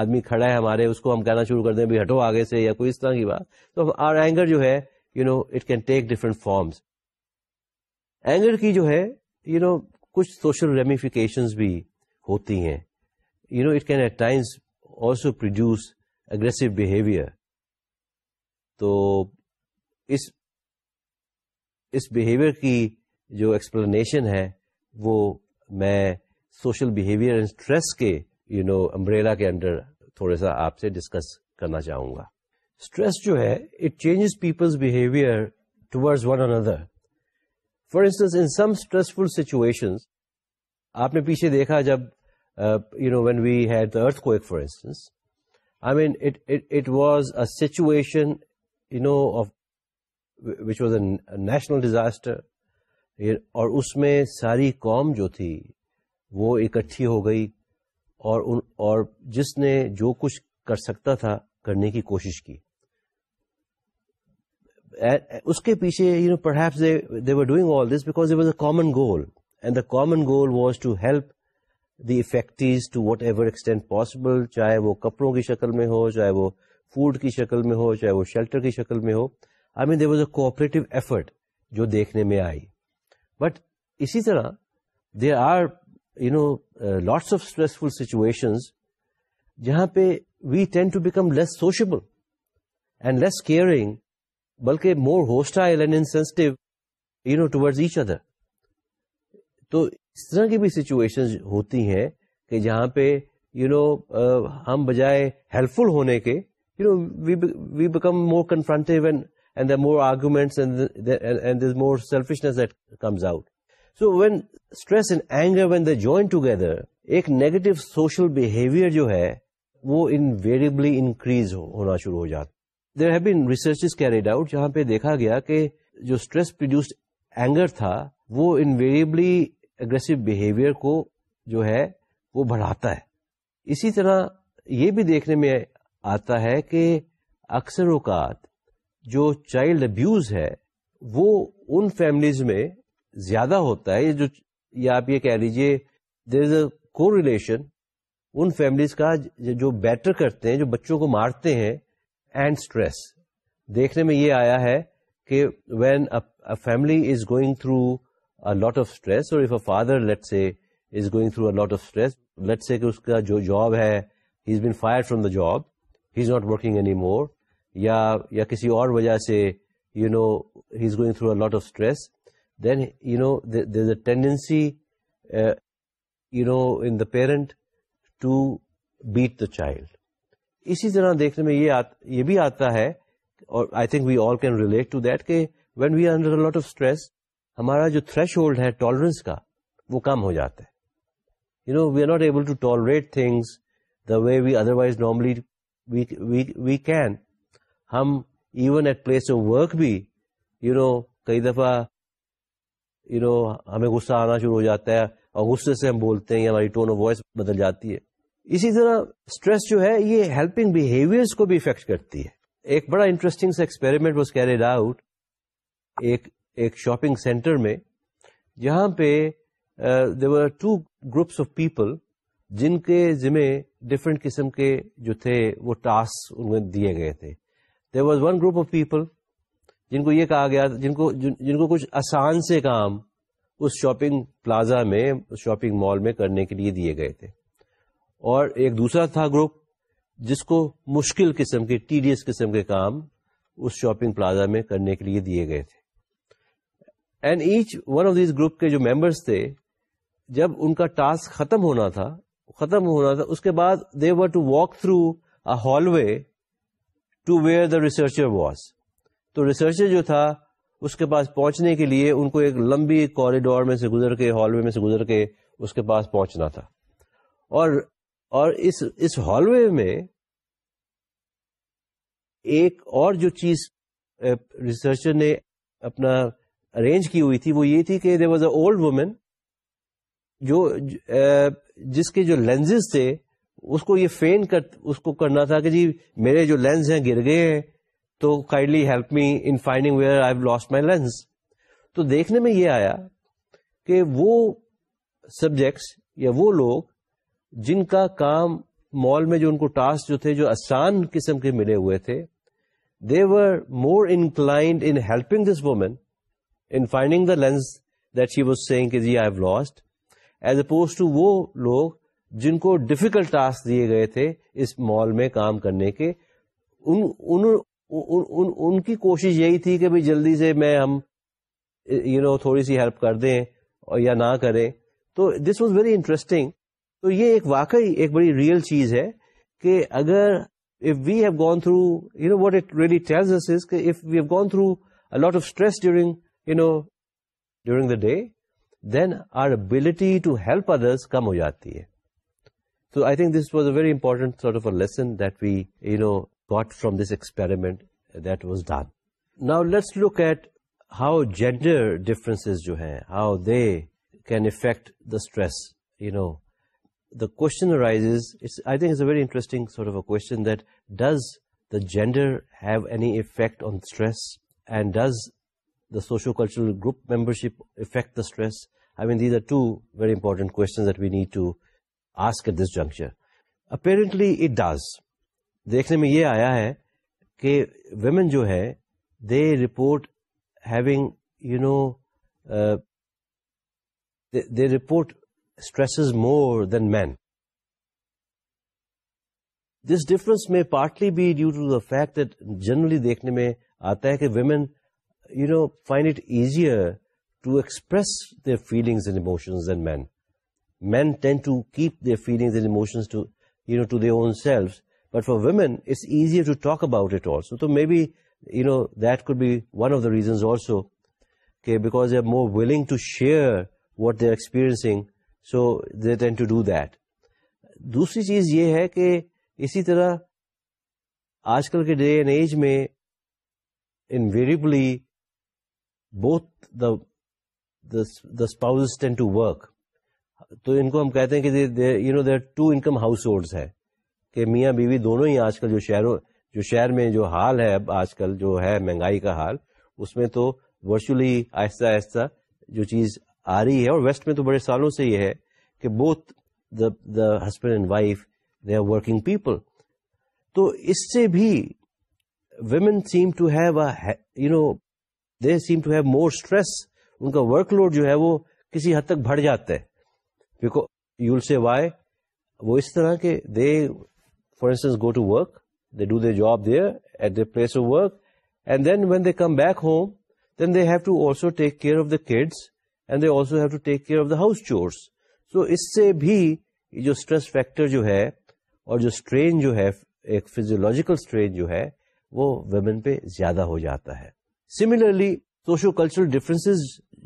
آدمی کھڑا ہے ہمارے اس کو ہم کہنا شروع کر دیں بھی ہٹو آگے سے یا کوئی اس طرح کی بات تو آر اینگر جو ہے you know it can take different forms anger کی جو ہے یو نو کچھ سوشل ریمیفیکیشنز بھی ہوتی ہیں you know it can at times also produce aggressive behaviour تو اس اس بہیویئر کی جو ایکسپلینیشن ہے وہ میں سوشل بہیویئر اینڈ اسٹریس کے یو نو امبریلا کے انڈر تھوڑا سا آپ سے ڈسکس کرنا چاہوں گا اسٹریس جو ہے it change people's behaviour towards one another for instance in some stressful situation آپ نے پیچھے دیکھا جب you know when we had the earthquake for instance I mean it was a situation you know of which was a national disaster اور اس میں ساری قوم جو تھی وہ اکٹھی ہو گئی اور ان اور جس نے جو کچھ کر سکتا تھا کرنے کی کوشش کی اس کے پیچھے you know doing all this because was a common goal and the common goal was to help the affectees to whatever extent possible چاہے وہ کپڑوں کی شکل میں ہو چاہے وہ فوڈ کی شکل میں ہو چاہے وہ شیلٹر کی شکل میں ہو I mean they was a cooperative effort جو دیکھنے میں آئی بٹ اسی طرح they are you know lots of stressful full situation جہاں پہ we tend to become less sociable and less caring بلکہ more hostile and insensitive you know to each other تو اس طرح کی بھی سچویشن ہوتی ہیں کہ جہاں پہ you you know know, uh, ہم بجائے ہیلپ فل ہونے کے you know we become more confront more argument more selfishness that comes out so when stress and anger when the join together ایک نیگیٹو سوشل بہیویئر جو ہے وہ invariably increase ہونا شروع ہو جاتا there have been research carried out جہاں پہ دیکھا گیا کہ جو اسٹریس پروڈیوسڈ اینگر تھا وہ انویریبلی اگریسو بہیویئر کو جو ہے وہ بڑھاتا ہے اسی طرح یہ بھی دیکھنے میں آتا ہے کہ اکثر اوقات جو چائلڈ ابیوز ہے وہ ان فیملیز میں زیادہ ہوتا ہے یہ جو یا آپ یہ کہہ لیجیے there is a correlation in families کا جو بیٹر کرتے ہیں جو بچوں کو مارتے ہیں اینڈ اسٹریس دیکھنے میں یہ آیا ہے کہ when family is going through lot of stress اور if a father let's let's say say is going through lot of stress اس کا جو جاب ہے he is been fire from the job he is not working any more یا کسی اور وجہ سے you know he is going through lot of stress then you know there a uh, you know in the parent to beat the child اسی طرح دیکھنے میں یہ بھی آتا ہے اور I think we we all can relate to that کہ when are lot of stress ہمارا جو تھریش ہولڈ ہے ٹالرنس کا وہ کم ہو جاتا ہے you know we are not able to tolerate things the way we otherwise normally we can ہم even at place of work بھی یو نو کئی دفعہ یو نو ہمیں غصہ آنا شروع ہو جاتا ہے اور غصے سے ہم بولتے ہیں ہماری ٹون آف وائس بدل جاتی ہے اسی طرح اسٹریس جو ہے یہ ہیلپنگ بہیویئرس کو بھی افیکٹ کرتی ہے ایک بڑا interesting experiment was carried out ایک ایک شاپنگ سینٹر میں جہاں پہ there were two groups of people جن کے ذمے ڈفرینٹ قسم کے جو تھے وہ ٹاسک انہیں دیے گئے تھے there was one group of people جن کو یہ کہا گیا جن کو جن کو کچھ آسان سے کام اس شاپنگ پلازا میں شاپنگ مال میں کرنے کے لیے دیے گئے تھے اور ایک دوسرا تھا گروپ جس کو مشکل قسم کے ٹی ڈی ایس قسم کے کام اس شاپنگ پلازا میں کرنے کے لیے دیے گئے تھے and each one of these group کے جو ممبرس تھے جب ان کا ٹاسک ختم ہونا تھا ختم ہونا تھا اس کے بعد they were to walk through a hallway to where the researcher was تو ریسرچر جو تھا اس کے پاس پہنچنے کے لیے ان کو ایک لمبی کوریڈور میں سے گزر کے ہال وے میں سے گزر کے اس کے پاس پہنچنا تھا اور اور اس اس ہال وے میں ایک اور جو چیز ریسرچر نے اپنا ارینج کی ہوئی تھی وہ یہ تھی کہ there was a old woman جو جس کے جو لینزز تھے اس کو یہ فین کر اس کو کرنا تھا کہ جی میرے جو لینز ہیں گر گئے ہیں تو kindly help me in finding where I lost my lens تو دیکھنے میں یہ آیا کہ وہ سبجیکٹس یا وہ لوگ جن کا کام مال میں جو ان کو ٹاسک جو تھے جو آسان قسم کے ملے ہوئے تھے they were more inclined in helping this woman in finding the lens that she was seeing کہ جی I lost as opposed to وہ لوگ جن کو ڈفیکلٹ ٹاسک دیے گئے تھے اس مال میں کام کرنے کے ان, ان, ان ان کی کوشش یہی تھی کہ جلدی سے میں ہم یو نو تھوڑی سی ہیلپ کر دیں یا نہ کریں تو دس واز ویری انٹرسٹنگ تو یہ ایک واقعی ایک بڑی ریئل چیز ہے کہ اگر if we have gone through you know what it what realise if we have gone through throughout of stress during you know during the day then our ability to help others کم ہو جاتی ہے تو I think this was a very important sort of a lesson that we you know got from this experiment that was done. Now let's look at how gender differences jo hai, how they can affect the stress. You know, the question arises, I think it's a very interesting sort of a question, that does the gender have any effect on stress, and does the socio-cultural group membership affect the stress? I mean, these are two very important questions that we need to ask at this juncture. Apparently it does. دیکھنے میں یہ آیا ہے کہ women جو ہے they report having you know they report stress more than men this difference میں partly بھی due to the fact generally دیکھنے میں آتا ہے کہ women you know find it easier to express the feelings and emotions than men men tend to keep the feelings and emotions to you know to their own self but for women it's easy to talk about it so تو می be you know that could be one of the reasons also کہ because all to share what the experience so they tend to do that دوسری چیز یہ ہے کہ اسی طرح آج کل کے ڈے اینڈ ایج میں invariably both the the spouse tend to work تو ان کو ہم کہتے ہیں کہ you know there two income households ہیں کہ میاں بیوی دونوں ہی آج کل جو شہروں جو شہر میں جو حال ہے اب آج کل جو ہے مہنگائی کا حال اس میں تو ورچولی آہستہ آہستہ جو چیز آ رہی ہے اور ویسٹ میں تو بڑے سالوں سے یہ ہے کہ both the the husband and wife they are working people تو اس سے بھی women seem to have you know they seem to have more stress ان کا ورک لوڈ جو ہے وہ کسی حد تک بڑھ جاتا ہے یو وائی وہ اس طرح کے they for instance go to work they do the job there at the place of work and then when they come back home then they have to also take care of the kids and they also here of the house chores so اس سے بھی جو stress factor جو ہے اور جو strain جو ہے ایک فیزیولوجیکل اسٹرین جو ہے وہ ویمن پہ زیادہ ہو جاتا ہے سملرلی سوشو کلچرل ڈفرینس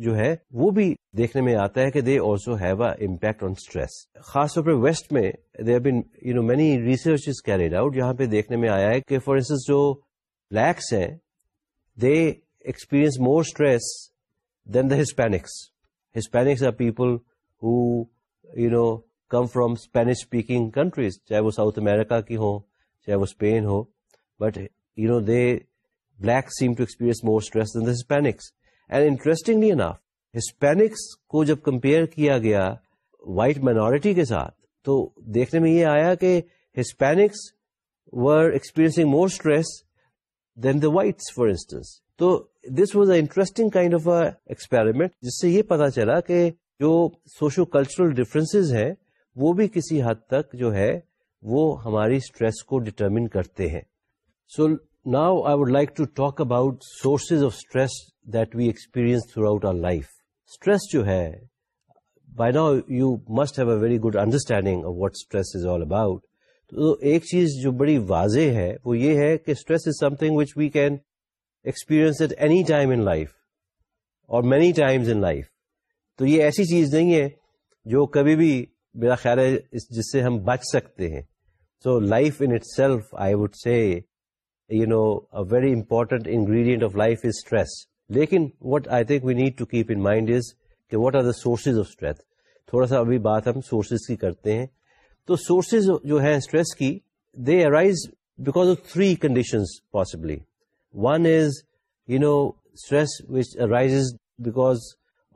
جو ہے وہ بھی دیکھنے میں آتا ہے کہ they also have a impact on stress خاص طور پہ ویسٹ میں they been you know many research carried out جہاں پہ دیکھنے میں آیا ہے کہ فار انسٹنس جو بلیکس ہیں they experience more stress than the Hispanics Hispanics are people who you know come from Spanish speaking countries چاہے وہ ساؤتھ امیرکا کی ہوں چاہے وہ Spain who but you know they black seem to experience more stress than the Hispanics and interestingly enough Hispanics کو جب compare کیا گیا وائٹ مائنورٹی کے ساتھ تو دیکھنے میں یہ آیا کہ Hispanics were experiencing more stress than the white for instance تو this was a interesting kind of experiment جس سے یہ پتا چلا کہ جو سوشو کلچرل ڈفرینس ہیں وہ بھی کسی حد تک جو ہے وہ ہماری اسٹریس کو ڈٹرمن کرتے ہیں so now I would like to talk about sources of stress that we experience throughout our life stress جو ہے بائی نا you must have a very good understanding what stress all about ایک چیز جو بڑی واضح ہے وہ یہ ہے کہ stress is something which we can experience at any time in life اور مینی ٹائمس ان لائف تو یہ ایسی چیز نہیں ہے جو کبھی بھی میرا خیال ہے جس سے ہم بچ سکتے ہیں so life in it self I would see very important ingredient of life is stress لیکن کرتے ہیں تو سورسز جو ہے اسٹریس کی they arise back of three condition one is you know stress arise because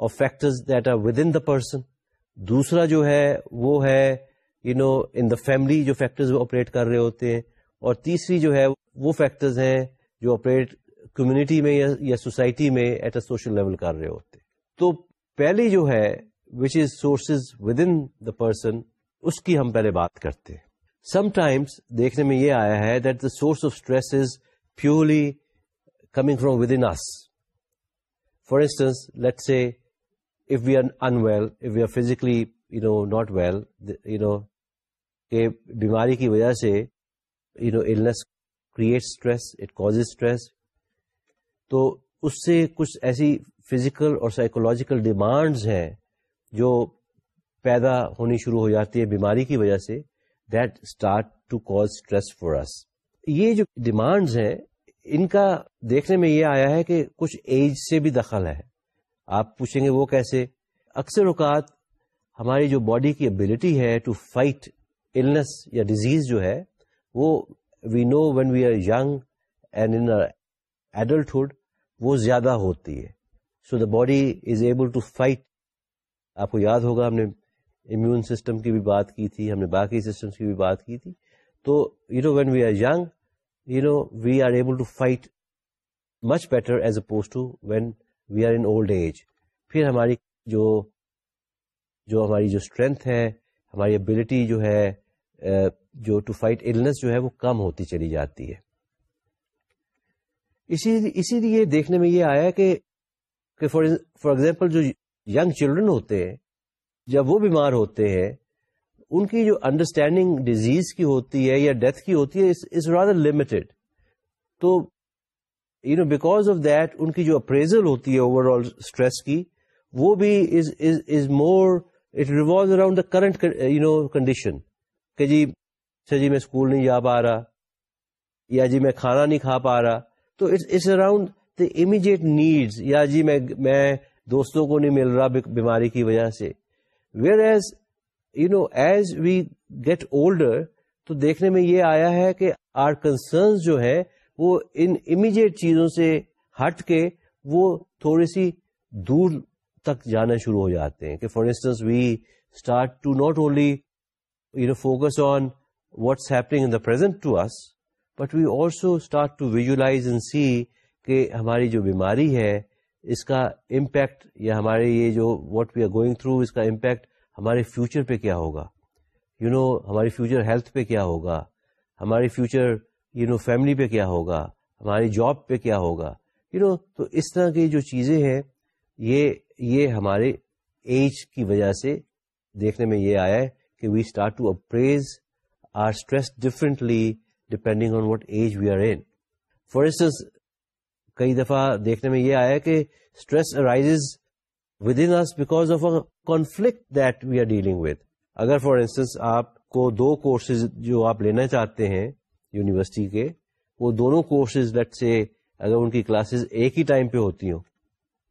of factors that are within the person دوسرا جو ہے وہ ہے you know in the family جو فیکٹرٹ کر رہے ہوتے ہیں اور تیسری جو ہے وہ فیکٹرز ہیں جو آپریٹ کمیونٹی میں یا سوسائٹی میں ایٹ اے سوشل لیول کر رہے ہوتے تو پہلی جو ہے which is sources within the person اس کی ہم پہلے بات کرتے ہیں سم ٹائمس دیکھنے میں یہ آیا ہے that the source of stress is purely coming from within us for instance let see if we are unwell if we are physically you know not well you know کہ بیماری کی وجہ سے you know illness create stress it cause stress تو اس سے کچھ ایسی فزیکل اور سائیکولوجیکل ڈیمانڈز ہیں جو پیدا ہونی شروع ہو جاتی ہے بیماری کی وجہ سے that start to cause stress for us یہ جو ڈیمانڈز ہیں ان کا دیکھنے میں یہ آیا ہے کہ کچھ ایج سے بھی دخل ہے آپ پوچھیں گے وہ کیسے اکثر اوقات ہماری جو باڈی کی ابلٹی ہے ٹو فائٹ النس یا ڈیزیز جو ہے وہ we know when we are young and in adulthood وہ زیادہ ہوتی ہے so the body is able to fight آپ کو یاد ہوگا ہم نے امیون سسٹم کی بھی بات کی تھی ہم نے باقی سسٹمس کی بھی بات کی تھی تو you know when we are young you know we are able to fight much better as to when we are in old age پھر ہماری جو ہماری جو اسٹرینتھ ہے ہماری ابلٹی جو ہے جو ٹو فائٹ النس جو ہے وہ کم ہوتی چلی جاتی ہے اسی لیے دیکھنے میں یہ آیا کہ فار ایگزامپل جو یگ چلڈرن ہوتے ہیں جب وہ بیمار ہوتے ہیں ان کی جو انڈرسٹینڈنگ ڈیزیز کی ہوتی ہے یا ڈیتھ کی ہوتی ہے از رادر لمیٹڈ تو you know because of that ان کی جو اپریزل ہوتی ہے اوور آل اسٹریس کی وہ بھی is more it revolves around the current you know condition کہ جی اچھا جی میں اسکول نہیں جا پا رہا یا جی میں کھانا نہیں کھا پا رہا تو it's around the immediate needs یا جی میں میں دوستوں کو نہیں مل رہا بیماری کی وجہ سے whereas you know as we get older تو دیکھنے میں یہ آیا ہے کہ آر کنسرن جو ہے وہ ان امیجیٹ چیزوں سے ہٹ کے وہ تھوڑی سی دور تک جانا شروع ہو جاتے ہیں کہ for instance we start to not only you know focus on what's happening in the present to us, but we also start to visualize and see کہ ہماری جو بیماری ہے اس کا امپیکٹ یا ہمارے یہ جو what we are going through اس کا امپیکٹ ہمارے فیوچر پہ کیا ہوگا یو نو ہماری فیوچر ہیلتھ پہ کیا ہوگا ہماری فیوچر یو نو فیملی پہ کیا ہوگا ہماری جاب پہ کیا ہوگا یو نو تو اس طرح کی جو چیزیں ہیں یہ یہ ہمارے ایج کی وجہ سے دیکھنے میں یہ آیا ہے کہ we start to appraise our stress differently depending on what age we are in for instance کئی دفعہ دیکھنے میں یہ آیا کہ stress arise within because of conflict that we are dealing with اگر فار انسٹنس آپ کو دو کورسز جو آپ لینا چاہتے ہیں یونیورسٹی کے وہ دونوں کورسز لیٹ سے اگر ان کی کلاسز ایک ہی ٹائم پہ ہوتی ہوں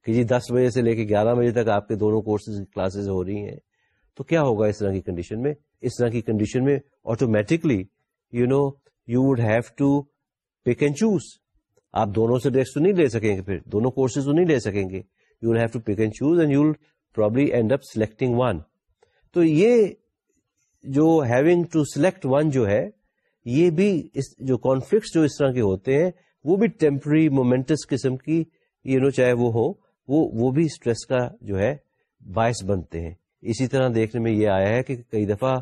کہ جی دس بجے سے لے کے گیارہ بجے تک آپ کے دونوں کورسز کی کلاسز ہو رہی ہیں تو کیا ہوگا اس طرح کی کنڈیشن میں اس طرح کی کنڈیشن میں automatically you know you would have to pick and choose آپ دونوں سے ڈیسک نہیں لے سکیں گے پھر دونوں کورسز تو نہیں لے سکیں گے you will have to pick and choose and you will probably end up selecting one تو یہ جو ہیونگ ٹو سلیکٹ ون جو ہے یہ بھی اس جو کانفلکٹس جو اس طرح کے ہوتے ہیں وہ بھی ٹیمپری مومنٹس قسم کی یو نو چاہے وہ ہو وہ وہ بھی اسٹریس کا جو ہے باعث بنتے ہیں اسی طرح دیکھنے میں یہ آیا ہے کہ کئی دفعہ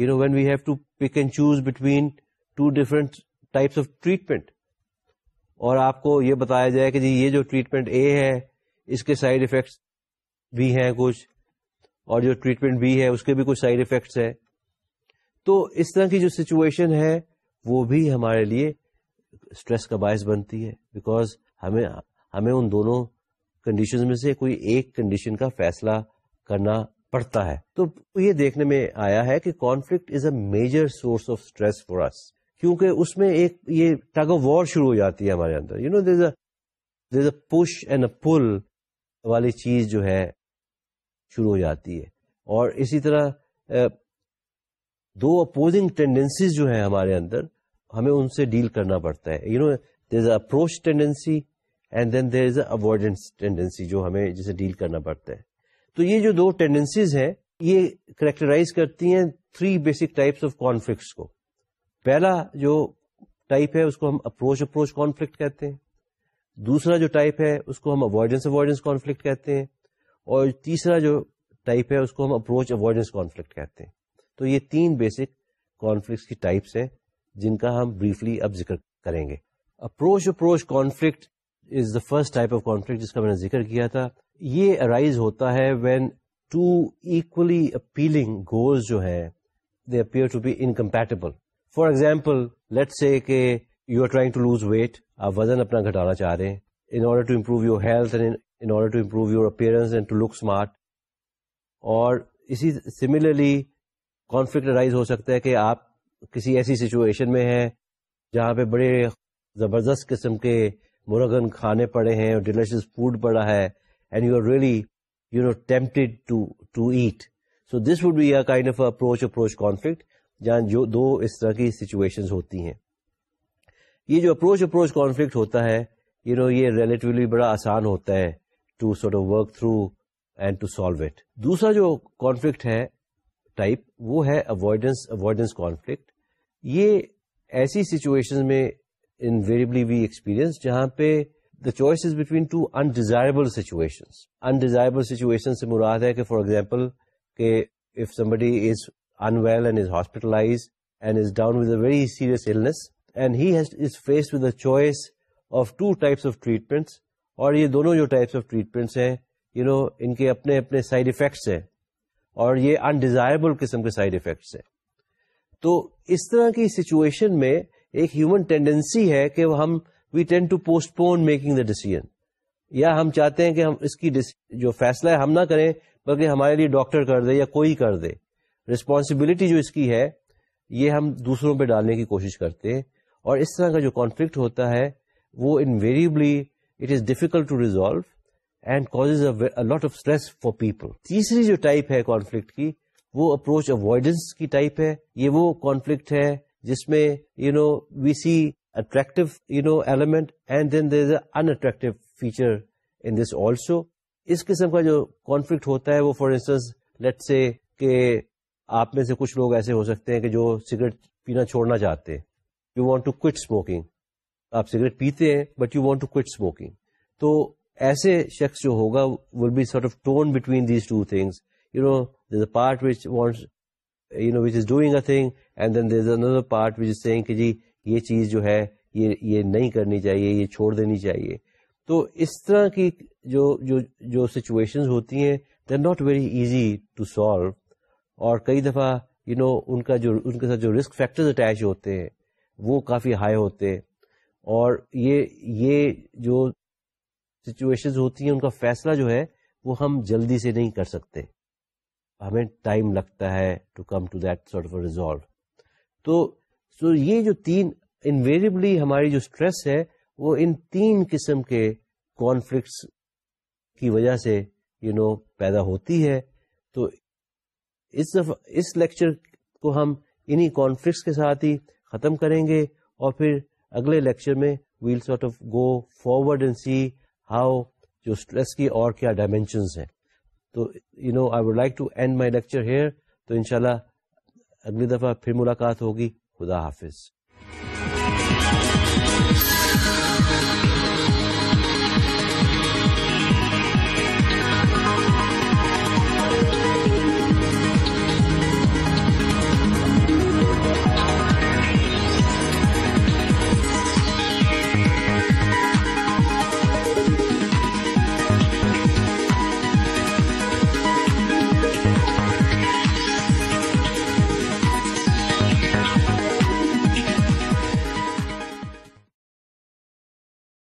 you know when we have to pick and choose between two different types of treatment اور آپ کو یہ بتایا جائے کہ جی یہ جو ٹریٹمنٹ اے ہے اس کے سائڈ افیکٹس بھی ہیں کچھ اور جو ٹریٹمنٹ بی ہے اس کے بھی کچھ سائڈ افیکٹس ہیں تو اس طرح کی جو سچویشن ہے وہ بھی ہمارے لیے اسٹریس کا باعث بنتی ہے بیکاز ہمیں ہمیں ان دونوں کنڈیشن میں سے کوئی ایک کنڈیشن کا فیصلہ کرنا پڑتا ہے تو یہ دیکھنے میں آیا ہے کہ conflict is a major source of stress for us کیونکہ اس میں ایک یہ ٹگ آف وار شروع ہو جاتی ہے ہمارے اندر you know there there a push and a pull والی چیز جو ہے شروع ہو جاتی ہے اور اسی طرح دو اپوزنگ ٹینڈینسیز جو ہیں ہمارے اندر ہمیں ان سے ڈیل کرنا پڑتا ہے you know there a approach tendency and then there is a avoidance tendency جو ہمیں جسے ڈیل کرنا پڑتا ہے تو یہ جو دو ٹینڈنسیز ہیں یہ کریکٹرائز کرتی ہیں three basic types of conflicts کو پہلا جو ٹائپ ہے اس کو ہم اپروچ اپروچ کانفلکٹ کہتے ہیں دوسرا جو ٹائپ ہے اس کو ہم اوائڈنس اوائڈنس کانفلکٹ کہتے ہیں اور تیسرا جو ٹائپ ہے اس کو ہم اپروچ اوائڈنس کانفلکٹ کہتے ہیں تو یہ تین بیسک کانفلکٹس کی ٹائپس ہیں جن کا ہم بریفلی اب ذکر کریں گے approach approach conflict is the first type of conflict جس کا میں نے ذکر کیا تھا یہ ارائز ہوتا ہے when two equally appealing goals جو ہے be incompatible for example let say کہ you are trying to lose weight آپ وزن اپنا گھٹانا چاہ رہے ہیں in order to improve your health in order to improve your appearance and to look smart اور اسی سملرلی کانفلکٹ ارائز ہو سکتا ہے کہ آپ کسی ایسی سچویشن میں ہیں جہاں پہ بڑے زبردست قسم کے مرغن کھانے پڑے ہیں ڈیلیشیس فوڈ پڑا ہے and you are really you know tempted eat so this would be a kind of approach approach conflict اس طرح کی سچویشن ہوتی ہیں یہ جو اپروچ اپروچ کانفلکٹ ہوتا ہے یو نو یہ ریلیٹیولی بڑا آسان ہوتا ہے to sort of work through and to solve it دوسرا جو کانفلکٹ ہے ٹائپ وہ ہے اوائڈنس اوائڈنس کانفلکٹ یہ ایسی سچویشن میں انویریبلی وی ایکسپیرئنس جہاں پہ choice between two undesirable situation situation اور یہ دونوں جو ٹائپس آف ٹریٹمنٹس ہیں یو نو ان کے اپنے اپنے سائڈ افیکٹس ہیں اور یہ انڈیزائربل قسم کے سائڈ افیکٹس ہیں تو اس طرح کی سچویشن میں ایک ہیومن ٹینڈینسی ہے کہ ہم we tend to postpone making the decision یا ہم چاہتے ہیں کہ ہم اس کی جو فیصلہ ہے ہم نہ کریں بلکہ ہمارے لیے ڈاکٹر کر دے یا کوئی کر دے رسپانسبلٹی جو اس کی ہے یہ ہم دوسروں پہ ڈالنے کی کوشش کرتے ہیں اور اس طرح کا جو کانفلکٹ ہوتا ہے وہ invariably it is difficult to resolve and cause lot of stress for people تیسری جو ٹائپ ہے کانفلکٹ کی وہ اپروچ اوائڈنس کی ٹائپ ہے یہ وہ کانفلکٹ ہے جس میں you know we see unattractive feature in this also اس قسم کا جو کانفلکٹ ہوتا ہے وہ فار انسٹنس لیٹ سے کہ آپ میں سے کچھ لوگ ایسے ہو سکتے ہیں کہ جو سگریٹ پینا چھوڑنا چاہتے ہیں you want to quit smoking آپ سگریٹ پیتے ہیں but you want to quit smoking تو ایسے شخص جو ہوگا will be sort of torn between these two things you know there a part no want is doing a thing and then there is another part which is seeing کہ جی یہ چیز جو ہے یہ یہ نہیں کرنی چاہیے یہ چھوڑ دینی چاہیے تو اس طرح کی جو جو جو سچویشن ہوتی ہیں they are not very easy to solve اور کئی دفعہ یو نو ان کا جو ان کے ساتھ جو رسک فیکٹر اٹیچ ہوتے ہیں وہ کافی ہائی ہوتے ہیں اور یہ یہ جو سچویشن ہوتی ہیں ان کا فیصلہ جو ہے وہ ہم جلدی سے نہیں کر سکتے ہمیں ٹائم لگتا ہے to come to that sort of resolve تو سو یہ جو تین انویریبلی ہماری جو اسٹریس ہے وہ ان تین قسم کے کانفلکٹس کی وجہ سے یو you نو know, پیدا ہوتی ہے تو اس دفعہ اس لیکچر کو ہم انہی کانفلکٹس کے ساتھ ہی ختم کریں گے اور پھر اگلے لیکچر میں we'll sort of go forward and see how جو اسٹریس کی اور کیا ڈائمینشنس ہیں تو you know I would like to end my lecture here تو انشاءاللہ اگلی دفعہ پھر ملاقات ہوگی خدا حافظ